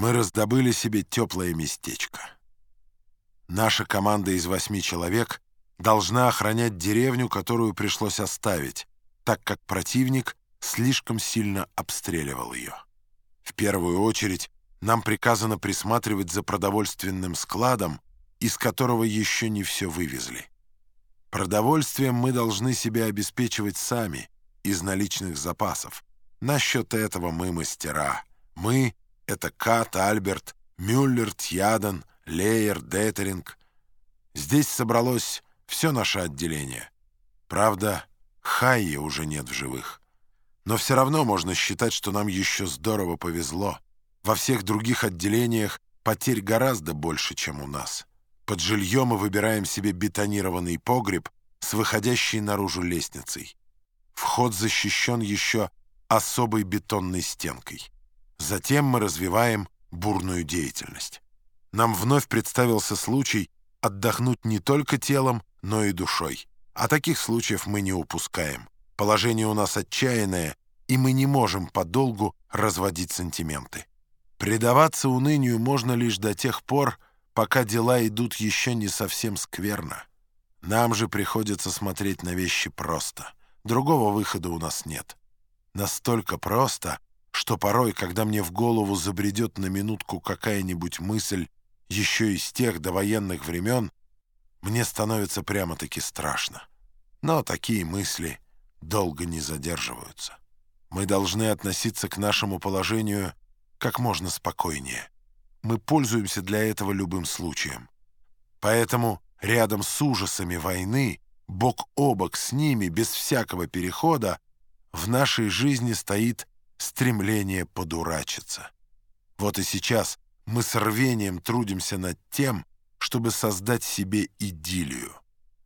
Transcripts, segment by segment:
Мы раздобыли себе теплое местечко. Наша команда из восьми человек должна охранять деревню, которую пришлось оставить, так как противник слишком сильно обстреливал ее. В первую очередь нам приказано присматривать за продовольственным складом, из которого еще не все вывезли. Продовольствием мы должны себя обеспечивать сами, из наличных запасов. Насчет этого мы мастера. Мы — это Кат, Альберт, Мюллер, Тьяден, Лейер, Детеринг. Здесь собралось все наше отделение. Правда, Хайи уже нет в живых. Но все равно можно считать, что нам еще здорово повезло. Во всех других отделениях потерь гораздо больше, чем у нас. Под жильем мы выбираем себе бетонированный погреб с выходящей наружу лестницей. Вход защищен еще особой бетонной стенкой. Затем мы развиваем бурную деятельность. Нам вновь представился случай отдохнуть не только телом, но и душой. А таких случаев мы не упускаем. Положение у нас отчаянное, и мы не можем подолгу разводить сантименты. Предаваться унынию можно лишь до тех пор, пока дела идут еще не совсем скверно. Нам же приходится смотреть на вещи просто. Другого выхода у нас нет. Настолько просто, что порой, когда мне в голову забредет на минутку какая-нибудь мысль еще из тех довоенных времен, мне становится прямо-таки страшно. Но такие мысли долго не задерживаются. Мы должны относиться к нашему положению как можно спокойнее мы пользуемся для этого любым случаем. Поэтому рядом с ужасами войны, бок о бок с ними, без всякого перехода, в нашей жизни стоит стремление подурачиться. Вот и сейчас мы с рвением трудимся над тем, чтобы создать себе идиллию.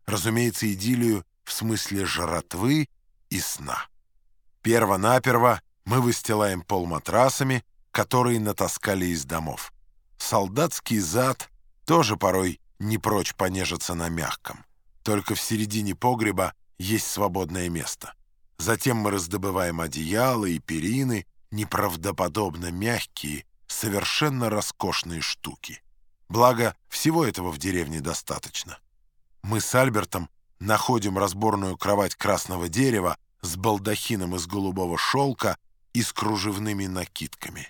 Разумеется, идиллию в смысле жратвы и сна. Перво-наперво мы выстилаем пол матрасами, которые натаскали из домов. Солдатский зад тоже порой не прочь понежиться на мягком. Только в середине погреба есть свободное место. Затем мы раздобываем одеяла и перины, неправдоподобно мягкие, совершенно роскошные штуки. Благо, всего этого в деревне достаточно. Мы с Альбертом находим разборную кровать красного дерева с балдахином из голубого шелка и с кружевными накидками.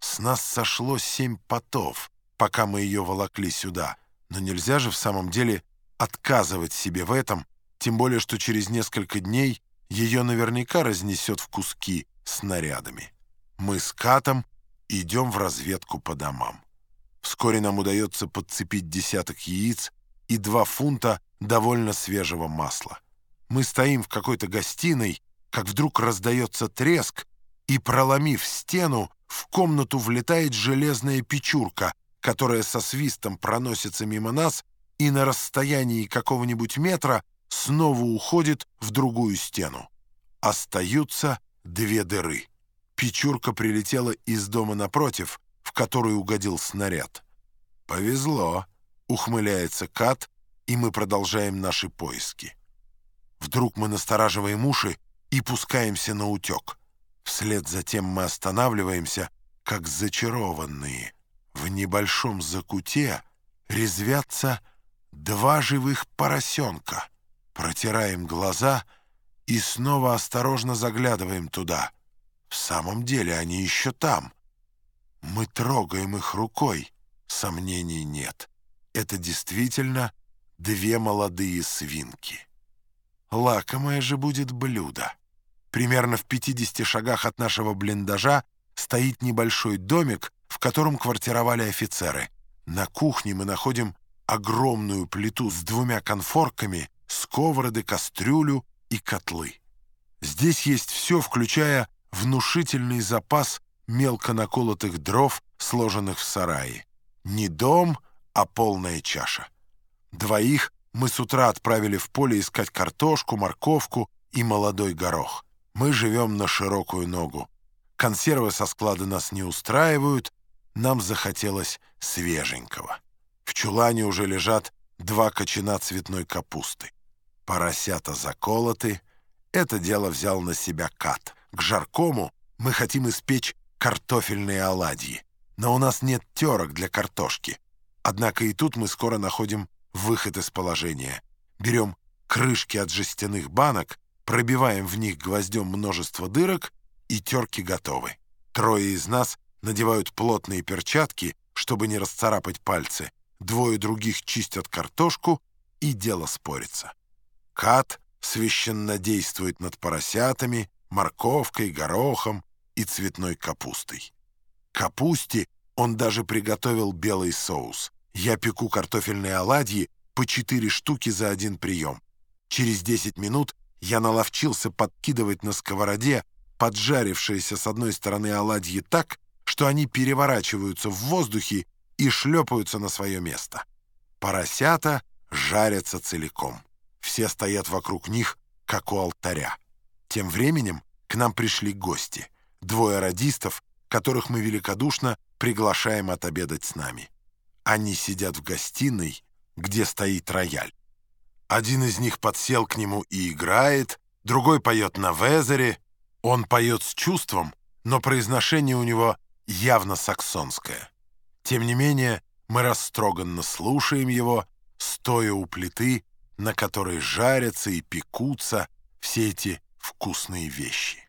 С нас сошло семь потов, пока мы ее волокли сюда. Но нельзя же в самом деле отказывать себе в этом, тем более, что через несколько дней ее наверняка разнесет в куски снарядами. Мы с Катом идем в разведку по домам. Вскоре нам удается подцепить десяток яиц и два фунта довольно свежего масла. Мы стоим в какой-то гостиной, как вдруг раздается треск, и, проломив стену, в комнату влетает железная печурка, которая со свистом проносится мимо нас и на расстоянии какого-нибудь метра снова уходит в другую стену. Остаются две дыры. Печурка прилетела из дома напротив, в который угодил снаряд. «Повезло», — ухмыляется Кат, и мы продолжаем наши поиски. Вдруг мы настораживаем уши и пускаемся на утек. Вслед за тем мы останавливаемся, как зачарованные. В небольшом закуте резвятся два живых поросенка. Протираем глаза и снова осторожно заглядываем туда. В самом деле они еще там. Мы трогаем их рукой. Сомнений нет. Это действительно две молодые свинки. Лакомое же будет блюдо. Примерно в 50 шагах от нашего блиндажа стоит небольшой домик, в котором квартировали офицеры. На кухне мы находим огромную плиту с двумя конфорками, сковороды, кастрюлю и котлы. Здесь есть все, включая внушительный запас мелко наколотых дров, сложенных в сарае. Не дом, а полная чаша. Двоих мы с утра отправили в поле искать картошку, морковку и молодой горох. Мы живем на широкую ногу. Консервы со склада нас не устраивают, нам захотелось свеженького. В чулане уже лежат два кочана цветной капусты. Поросята заколоты. Это дело взял на себя кат. К жаркому мы хотим испечь картофельные оладьи. но у нас нет терок для картошки. Однако и тут мы скоро находим выход из положения. Берем крышки от жестяных банок, пробиваем в них гвоздем множество дырок, и терки готовы. Трое из нас надевают плотные перчатки, чтобы не расцарапать пальцы. Двое других чистят картошку, и дело спорится. Кат священно действует над поросятами, морковкой, горохом и цветной капустой. Капусте он даже приготовил белый соус. Я пеку картофельные оладьи по четыре штуки за один прием. Через 10 минут я наловчился подкидывать на сковороде поджарившиеся с одной стороны оладьи так, что они переворачиваются в воздухе и шлепаются на свое место. Поросята жарятся целиком. Все стоят вокруг них, как у алтаря. Тем временем к нам пришли гости. Двое радистов, которых мы великодушно приглашаем отобедать с нами. Они сидят в гостиной, где стоит рояль. Один из них подсел к нему и играет, другой поет на везере. Он поет с чувством, но произношение у него явно саксонское. Тем не менее, мы растроганно слушаем его, стоя у плиты, на которой жарятся и пекутся все эти вкусные вещи.